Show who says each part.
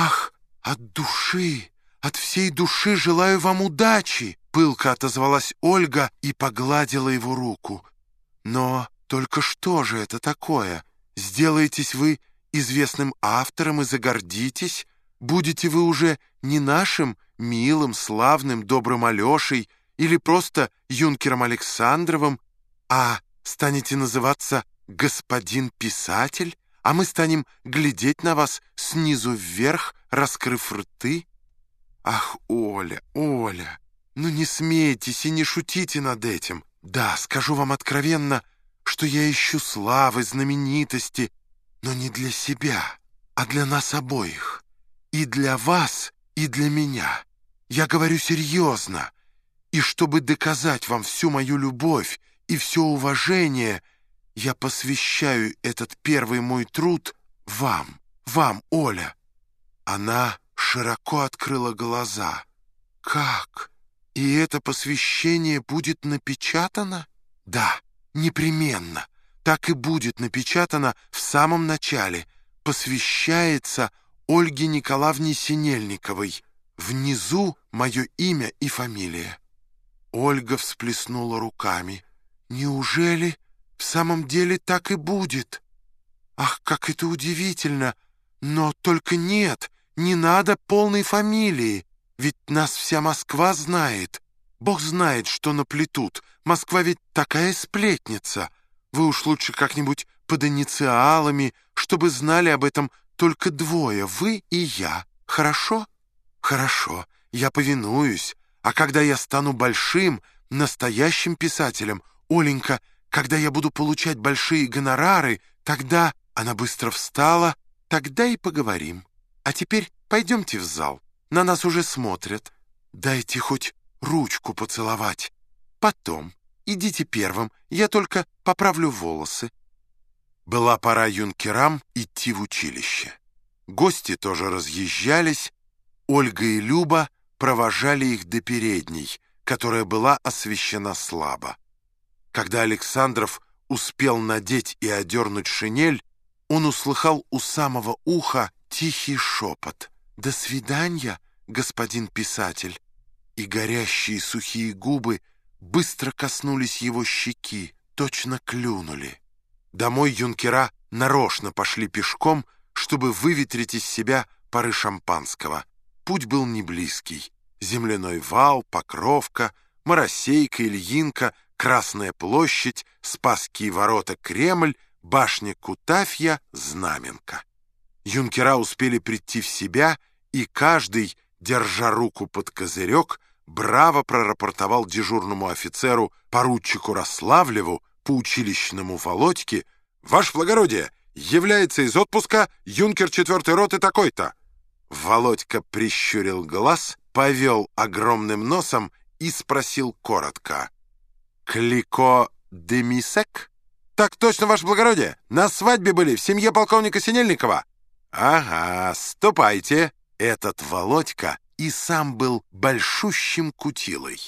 Speaker 1: «Ах, от души, от всей души желаю вам удачи!» Пылко отозвалась Ольга и погладила его руку. «Но только что же это такое? Сделаетесь вы известным автором и загордитесь? Будете вы уже не нашим милым, славным, добрым Алешей или просто юнкером Александровым, а станете называться господин писатель, а мы станем глядеть на вас снизу вверх, раскрыв рты? Ах, Оля, Оля, ну не смейтесь и не шутите над этим. Да, скажу вам откровенно, что я ищу славы, знаменитости, но не для себя, а для нас обоих. И для вас, и для меня. Я говорю серьезно. И чтобы доказать вам всю мою любовь и все уважение, я посвящаю этот первый мой труд вам, вам, Оля. Она широко открыла глаза. Как? И это посвящение будет напечатано? Да, непременно. Так и будет напечатано в самом начале. Посвящается Ольге Николаевне Синельниковой. Внизу мое имя и фамилия. Ольга всплеснула руками. «Неужели в самом деле так и будет? Ах, как это удивительно! Но только нет, не надо полной фамилии, ведь нас вся Москва знает. Бог знает, что наплетут. Москва ведь такая сплетница. Вы уж лучше как-нибудь под инициалами, чтобы знали об этом только двое, вы и я. Хорошо? Хорошо, я повинуюсь. А когда я стану большим, настоящим писателем, Оленька, когда я буду получать большие гонорары, тогда...» Она быстро встала. «Тогда и поговорим. А теперь пойдемте в зал. На нас уже смотрят. Дайте хоть ручку поцеловать. Потом. Идите первым. Я только поправлю волосы». Была пора юнкерам идти в училище. Гости тоже разъезжались. Ольга и Люба провожали их до передней, которая была освещена слабо. Когда Александров успел надеть и одернуть шинель, он услыхал у самого уха тихий шепот «До свидания, господин писатель!» И горящие сухие губы быстро коснулись его щеки, точно клюнули. Домой юнкера нарочно пошли пешком, чтобы выветрить из себя пары шампанского. Путь был не близкий. Земляной вал, Покровка, Моросейка, Ильинка, Красная площадь, Спасские ворота, Кремль, башня Кутафья, Знаменка. Юнкера успели прийти в себя, и каждый, держа руку под козырек, браво прорапортовал дежурному офицеру, поручику Рославлеву, по училищному Володьке, «Ваше благородие, является из отпуска юнкер четвертой роты такой-то». Володька прищурил глаз, повел огромным носом и спросил коротко. «Клико Демисек?» «Так точно, ваше благородие! На свадьбе были в семье полковника Синельникова!» «Ага, ступайте!» Этот Володька и сам был большущим кутилой.